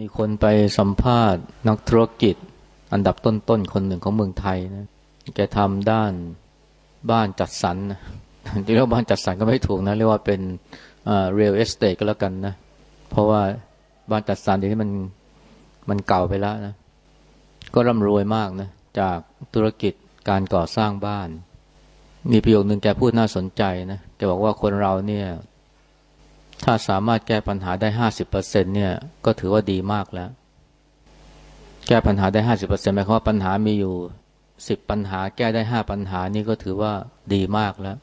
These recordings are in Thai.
มีคนไปสัมภาษณ์ นักธุรกิจ อันดับต้นๆคนหนึ่งของเมืองไทยนะแกทำด้านบ้านจัดสรรนะที่เรียกว่าบ้านจัดสรรก็ไม่ถูกนะ เรียกว่าเป็น real estate ก็แล้วกันนะ เพราะว่าบ้านจัดสรรเดี๋ยวนี้มันมันเก่าไปแล้วนะ ก็ร่ำรวยมากนะ จากธุรกิจการก่อสร้างบ้าน มีประโยคหนึ่งแกพูดน่าสนใจนะแกบอกว่าคนเราเนี่ย ถ้าสามารถแก้ปัญหาได้ห้าสิบเปอร์เซ็นเนี่ย ก็ถือว่าดีมากแล้ว แก้ปัญหาได้ห้าสิบเปอร์เซ็นหมายความว่าปัญหามีอยู่สิบปัญหา แก้ได้ห้าปัญหานี่ก็ถือว่าดีมากแล้ว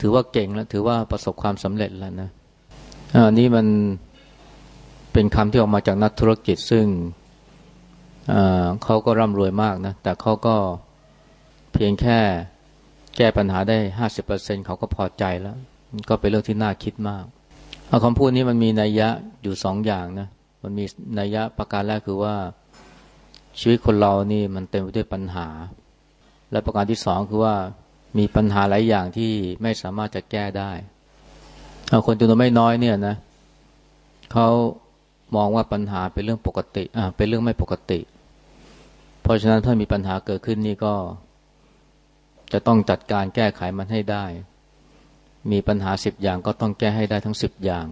ถือว่าเก่งแล้ว ถือว่าประสบความสำเร็จแล้วนะอันนี้มันเป็นคำที่ออกมาจากนักธุรกิจซึ่งเขาก็ร่ำรวยมากนะ แต่เขาก็เพียงแค่แก้ปัญหาได้ห้าสิบเปอร์เซ็นเขาก็พอใจแล้ว ก็เป็นเรื่องที่น่าคิดมาก คำพูดนี้มันมีนัยยะอยู่สองอย่างนะ มันมีนัยยะประการแรกคือว่า ชีวิตคนเรานี่มันเต็มไปด้วยปัญหา และประการที่สองคือว่ามีปัญหาหลายอย่างที่ไม่สามารถจะแก้ได้คนจำนวนไม่น้อยเนี่ยนะเขามองว่าปัญหาเป็นเรื่องปกติอ่าเป็นเรื่องไม่ปกติ เพราะฉะนั้นถ้ามีปัญหาเกิดขึ้นนี่ก็ จะต้องจัดการแก้ไขมันให้ได้ มีปัญหาสิบอย่างก็ต้องแก้ให้ได้ทั้งสิบอย่าง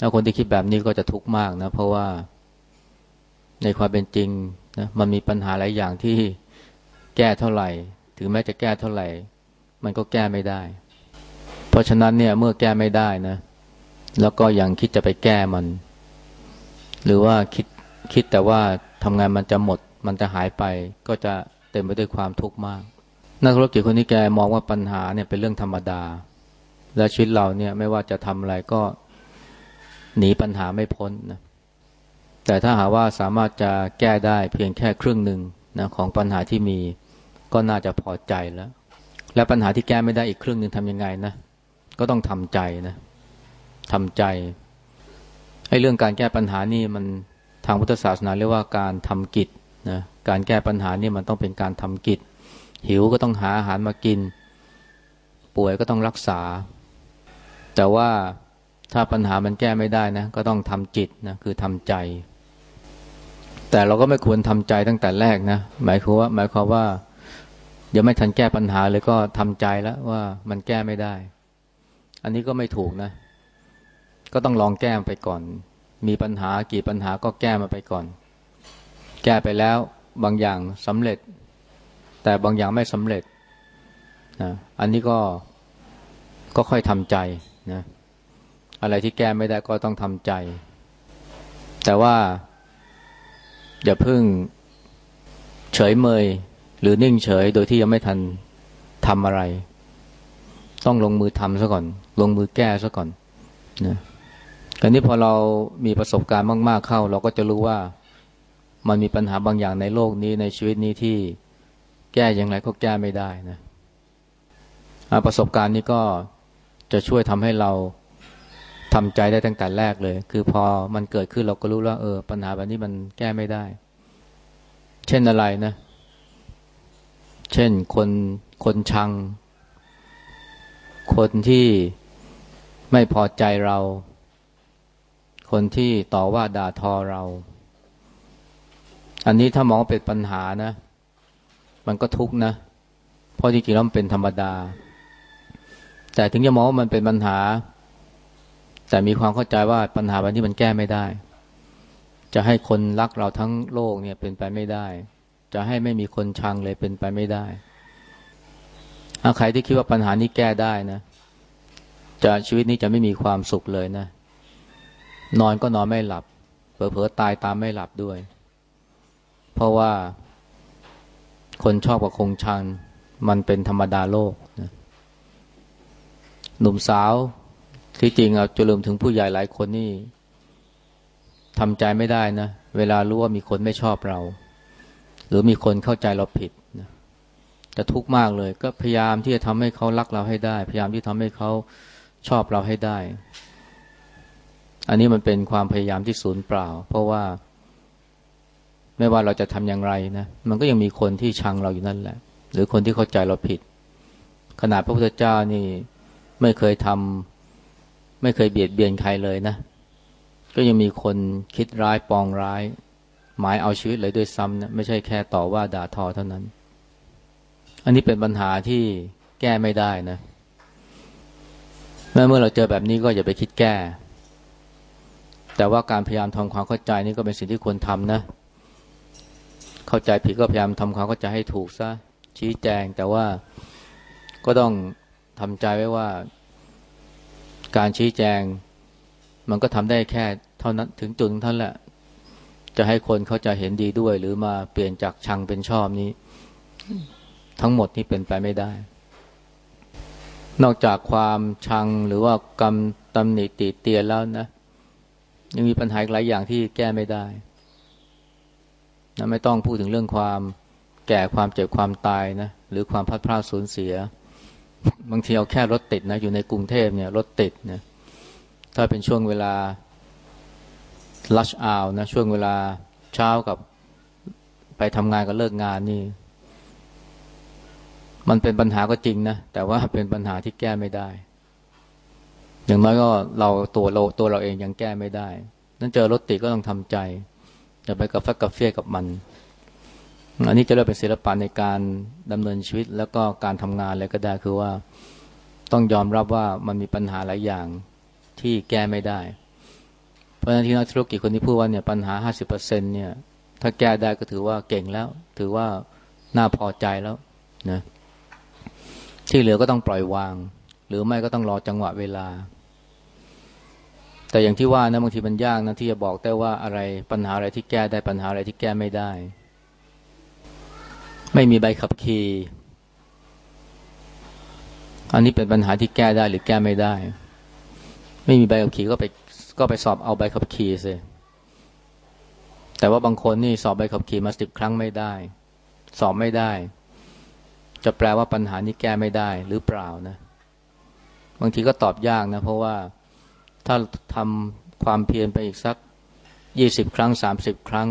ถ้าคนที่คิดแบบนี้ก็จะทุกข์มากนะ เพราะว่าในความเป็นจริงนะมันมีปัญหาหลายอย่างที่แก้เท่าไหร่ ถึงแม้จะแก้เท่าไหร่ มันก็แก้ไม่ได้ เพราะฉะนั้นเนี่ยเมื่อแก้ไม่ได้นะ แล้วก็ยังคิดจะไปแก้มัน หรือว่าคิดคิดแต่ว่าทำงานมันจะหมด มันจะหายไป ก็จะเต็มไปด้วยความทุกข์มาก นักธุรกิจคนนี้แกมองว่าปัญหาเนี่ยเป็นเรื่องธรรมดา และชีวิตเราเนี่ยไม่ว่าจะทำอะไรก็หนีปัญหาไม่พ้นนะแต่ถ้าหาว่าสามารถจะแก้ได้เพียงแค่ครึ่งหนึ่งนะของปัญหาที่มีก็น่าจะพอใจแล้ว และปัญหาที่แก้ไม่ได้อีกครึ่งหนึ่งทำยังไงนะก็ต้องทำใจนะทำใจไอ้เรื่องการแก้ปัญหานี่มันทางพุทธศาสนาเรียกว่าการทำกิจนะการแก้ปัญหานี่มันต้องเป็นการทำกิจ หิวก็ต้องหาอาหารมากิน ป่วยก็ต้องรักษา แต่ว่าถ้าปัญหามันแก้ไม่ได้นะ ก็ต้องทำจิตนะคือทำใจ แต่เราก็ไม่ควรทำใจตั้งแต่แรกนะหมายความว่า หมายความว่ายังไม่ทันแก้ปัญหาเลยก็ทำใจแล้วว่ามันแก้ไม่ได้ อันนี้ก็ไม่ถูกนะ ก็ต้องลองแก้ไปก่อน มีปัญหากี่ปัญหาก็แก้มาไปก่อน แก้ไปแล้วบางอย่างสำเร็จ แต่บางอย่างไม่สำเร็จนะอันนี้ก็ก็ค่อยทำใจนะอะไรที่แก้ไม่ได้ก็ต้องทำใจ แต่ว่า อย่าเพึ่งเฉยเมย หรือนิ่งเฉยโดยที่ยังไม่ทันทำอะไร ต้องลงมือทำซะก่อน ลงมือแก้ซะก่อนนะคราวนี้พอเรามีประสบการณ์มาก ๆเข้า เราก็จะรู้ว่ามันมีปัญหาบางอย่างในโลกนี้ในชีวิตนี้ที่ แก้อย่างไรก็แก้ไม่ได้นะประสบการณ์นี้ก็จะช่วยทำให้เราทำใจได้ตั้งแต่แรกเลย คือพอมันเกิดขึ้นเราก็รู้แล้วเออ ปัญหาแบบนี้มันแก้ไม่ได้ เช่นอะไรนะ เช่นคนคนชัง คนที่ไม่พอใจเรา คนที่ต่อว่าด่าทอเรา อันนี้ถ้ามองเป็นปัญหานะ มันก็ทุกข์นะ เพราะจริงๆแล้วมันเป็นธรรมดา แต่ถึงจะมองว่ามันเป็นปัญหา แต่มีความเข้าใจว่าปัญหาวันที่มันแก้ไม่ได้ จะให้คนรักเราทั้งโลกเนี่ยเป็นไปไม่ได้ จะให้ไม่มีคนชังเลยเป็นไปไม่ได้อาใครที่คิดว่าปัญหานี้แก้ได้นะจะชีวิตนี้จะไม่มีความสุขเลยนะ นอนก็นอนไม่หลับเผลอๆตายตามไม่หลับด้วย เพราะว่า คนชอบกับคงชังมันเป็นธรรมดาโลกนะหนุ่มสาวที่จริงเอาจะลืมถึงผู้ใหญ่หลายคนนี่ทำใจไม่ได้นะ เวลารู้ว่ามีคนไม่ชอบเรา หรือมีคนเข้าใจเราผิดนะจะทุกข์มากเลย ก็พยายามที่จะทำให้เขารักเราให้ได้ พยายามที่ทำให้เขาชอบเราให้ได้ อันนี้มันเป็นความพยายามที่สูญเปล่า เพราะว่า ไม่ว่าเราจะทำอย่างไรนะ มันก็ยังมีคนที่ชังเราอยู่นั่นแหละ หรือคนที่เข้าใจเราผิด ขนาดพระพุทธเจ้านี่ไม่เคยทำไม่เคยเบียดเบียนใครเลยนะ ก็ยังมีคนคิดร้ายปองร้าย หมายเอาชีวิตเลยด้วยซ้ำนะไม่ใช่แค่ต่อว่าด่าทอเท่านั้น อันนี้เป็นปัญหาที่แก้ไม่ได้นะแม้เมื่อเราเจอแบบนี้ก็อย่าไปคิดแก้ แต่ว่าการพยายามทำความเข้าใจนี่ก็เป็นสิ่งที่ควรทำนะเข้าใจผิดก็พยายามทำความเข้าใจให้ถูกซะชี้แจง แต่ว่าก็ต้องทำใจไว้ว่า การชี้แจง มันก็ทำได้แค่เท่านั้นถึงจุดเท่านั้นแหละจะให้คนเขาจะเห็นดีด้วย หรือมาเปลี่ยนจากชังเป็นชอบนี้ ทั้งหมดนี่เป็นไปไม่ได้ นอกจากความชังหรือว่ากรรมตำหนิติเตียนแล้วนะยังมีปัญหาหลายอย่างที่แก้ไม่ได้ นะไม่ต้องพูดถึงเรื่องความแก่ความเจ็บความตายนะหรือความพัดพลาดสูญเสีย บางทีเอาแค่รถติดนะอยู่ในกรุงเทพเนี่ยรถติดนะถ้าเป็นช่วงเวลาลัชอาวนะช่วงเวลาเช้ากับไปทำงานกับเลิกงานนี่ มันเป็นปัญหาก็จริงนะ แต่ว่าเป็นปัญหาที่แก้ไม่ได้ อย่างน้อยก็เราตัวเราตัวเราเองยังแก้ไม่ได้ นั้นเจอรถติดก็ต้องทำใจ อย่าไปกับฟักกับเฟียกับมันอันนี้จะเรียกเป็นศิลปะในการดำเนินชีวิตแล้วก็การทำงานอะไรก็ได้คือว่าต้องยอมรับว่ามันมีปัญหาหลายอย่างที่แก้ไม่ได้ เพราะฉะนั้นที่นักธุรกิจคนที่พูดว่าเนี่ยปัญหาห้าสิบเปอร์เซ็นเนี่ย ถ้าแก้ได้ก็ถือว่าเก่งแล้ว ถือว่าน่าพอใจแล้วนะที่เหลือก็ต้องปล่อยวาง หรือไม่ก็ต้องรอจังหวะเวลา แต่อย่างที่ว่านะบางทีมันยากนะที่จะบอกได้ว่าอะไรปัญหาอะไรที่แก้ได้ปัญหาอะไรที่แก้ไม่ได้ ไม่มีใบขับขี่อันนี้เป็นปัญหาที่แก้ได้หรือแก้ไม่ได้ ไม่มีใบขับขี่ก็ไปก็ไปสอบเอาใบขับขี่สิแต่ว่าบางคนนี่สอบใบขับขี่มาสิบครั้งไม่ได้ สอบไม่ได้ จะแปลว่าปัญหานี้แก้ไม่ได้หรือเปล่านะ บางทีก็ตอบยากนะ เพราะว่า ถ้าทำความเพียรไปอีกสักยี่สิบครั้งสามสิบครั้ง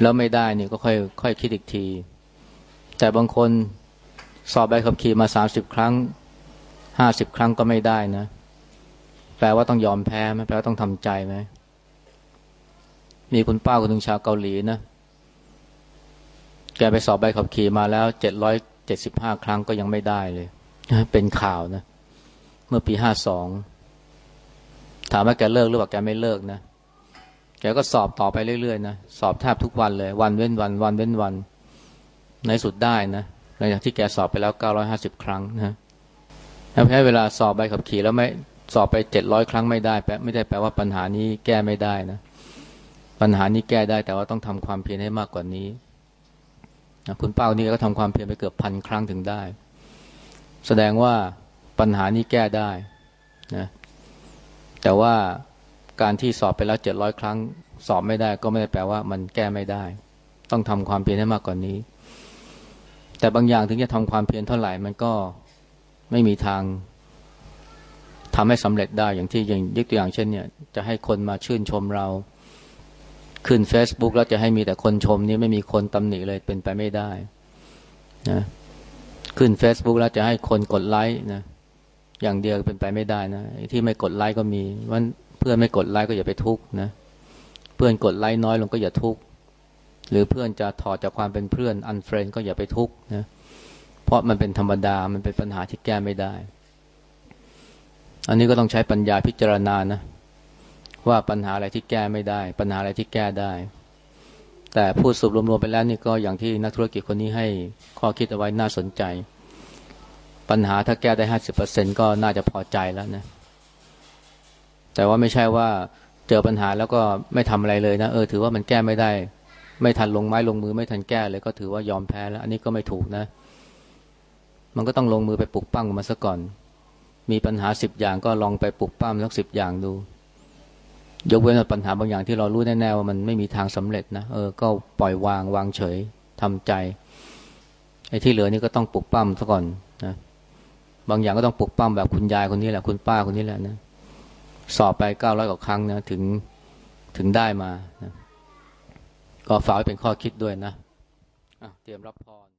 แล้วไม่ได้นี่ก็ค่อยค่อยคิดอีกที แต่บางคนสอบใบขับขี่มาสามสิบครั้งห้าสิบครั้งก็ไม่ได้นะ แปลว่าต้องยอมแพ้ไหมแปลว่าต้องทำใจไหมมีคุณป้าคนหนึ่งชาวเกาหลีนะ แกไปสอบใบขับขี่มาแล้วเจ็ดร้อยเจ็ดสิบห้าครั้งก็ยังไม่ได้เลย เป็นข่าวนะเเมื่อปีห้าสองถามว่าแกเลิกหรือเปล่าแกไม่เลิกนะแกก็สอบต่อไปเรื่อยๆนะสอบแทบทุกวันเลย วันเว้นวันวันเว้นวัน ในสุดได้นะหลังจากที่แกสอบไปแล้วเก้าร้อยห้าสิบครั้งนะถ้าแพ้เวลาสอบใบขับขี่แล้วไม่สอบไปเจ็ดร้อยครั้งไม่ได้แปลไม่ได้แปลว่าปัญหานี้แก้ไม่ได้นะปัญหานี้แก้ได้แต่ว่าต้องทำความเพียรให้มากกว่านี้คุณเป้านี่ก็ทำความเพียรไปเกือบพันครั้งถึงได้ แสดงว่า ปัญหานี้แก้ได้นะแต่ว่าการที่สอบไปแล้วเจ็ดร้อยครั้ง สอบไม่ได้ก็ไม่ได้แปลว่ามันแก้ไม่ได้ ต้องทำความเพียรให้มากกว่านนี้ แต่บางอย่างถึงจะทำความเพียรเท่าไหร่มันก็ไม่มีทางทำให้สำเร็จได้อย่างที่อย่างยกตัวอย่างเช่นเนี่ย จะให้คนมาชื่นชมเรา ขึ้น Facebook แล้วจะให้มีแต่คนชมนี่ไม่มีคนตำหนิเลยเป็นไปไม่ได้นะขึ้น Facebook แล้วจะให้คนกดไลค์นะ อย่างเดียวเป็นไปไม่ได้นะที่ไม่กดไลค์ก็มีวันเพื่อนไม่กดไลค์ก็อย่าไปทุกข์นะเพื่อนกดไลค์น้อยลงก็อย่าทุกข์หรือเพื่อนจะถอดจากความเป็นเพื่อน unfriend ก็อย่าไปทุกข์นะเพราะมันเป็นธรรมดามันเป็นปัญหาที่แก้ไม่ได้ อันนี้ก็ต้องใช้ปัญญาพิจารณานะว่าปัญหาอะไรที่แก้ไม่ได้ ปัญหาอะไรที่แก้ได้ แต่พูดสรุปรวมๆไปแล้วนี่ก็อย่างที่นักธุรกิจคนนี้ให้ข้อคิดเอาไว้น่าสนใจ ปัญหาถ้าแก้ได้ห้าสิบเปอร์เซ็นก็น่าจะพอใจแล้วนะ แต่ว่าไม่ใช่ว่าเจอปัญหาแล้วก็ไม่ทำอะไรเลยนะเออถือว่ามันแก้ไม่ได้ ไม่ทันลงไม้ลงมือไม่ทันแก้เลยก็ถือว่ายอมแพ้แล้ว อันนี้ก็ไม่ถูกนะ มันก็ต้องลงมือไปปลุกปั้งมาซะก่อน มีปัญหาสิบอย่างก็ลองไปปลุกปั้มสักสิบอย่างดู ยกเว้นปัญหาบางอย่างที่เรารู้แน่ๆว่ามันไม่มีทางสำเร็จนะเออก็ปล่อยวางวางเฉยทำใจไอ้ที่เหลือนี่ก็ต้องปลุกปั้มซะก่อน บางอย่างก็ต้องปลุกปั้มแบบคุณยายคนนี้แหละ คุณป้าคนนี้แหละนะ สอบไปเก้าร้อยกว่าครั้งนะถึงถึงได้มานะก็ฝากไว้เป็นข้อคิดด้วยนะะเตรียมรับพร